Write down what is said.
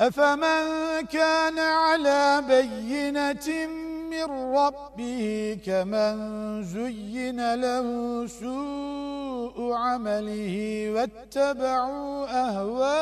أفمن كان على بينة من ربه كمن زين له سوء عمله واتبعوا أهواءه